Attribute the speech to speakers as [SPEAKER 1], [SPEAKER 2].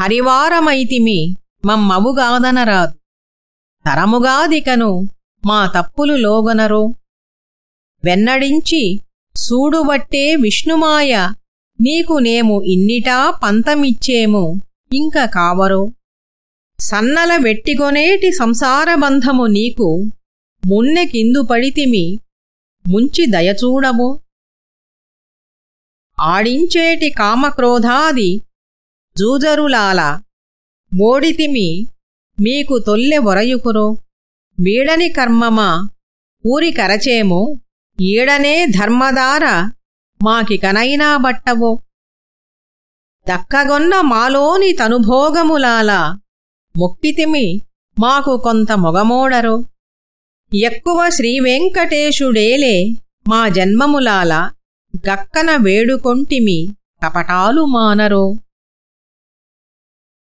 [SPEAKER 1] హరివారమైతిమి. మమ్మవుగాదనరాదు. తరముగాదికను మా తప్పులు లోగనరో. వెన్నడించి సూడుబట్టే విష్ణుమాయ నీకు నేము ఇన్నిటా పంతమిచ్చేము ఇంక కావరో. సన్నల వెట్టిగొనేటి సంసారబంధము నీకు మున్నెకిందు పడితిమి ముంచి దయచూడవో ఆడించేటి కామక్రోధాది జూజరులాల మోడితిమి మీకు తొల్లె ఒరయుకురో వీడని కర్మమా ఊరి కరచేమో ఈడనే ధర్మదార మాకికనైనా బట్టవో. దక్కగొన్న మాలోని తనుభోగములాల మొక్కితిమి మాకు కొంత మొగమోడరో. ఎక్కువ శ్రీవెంకటేశుడేలే మా జన్మములాల గక్కన వేడుకొంటిమి కపటాలు మానరో.